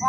超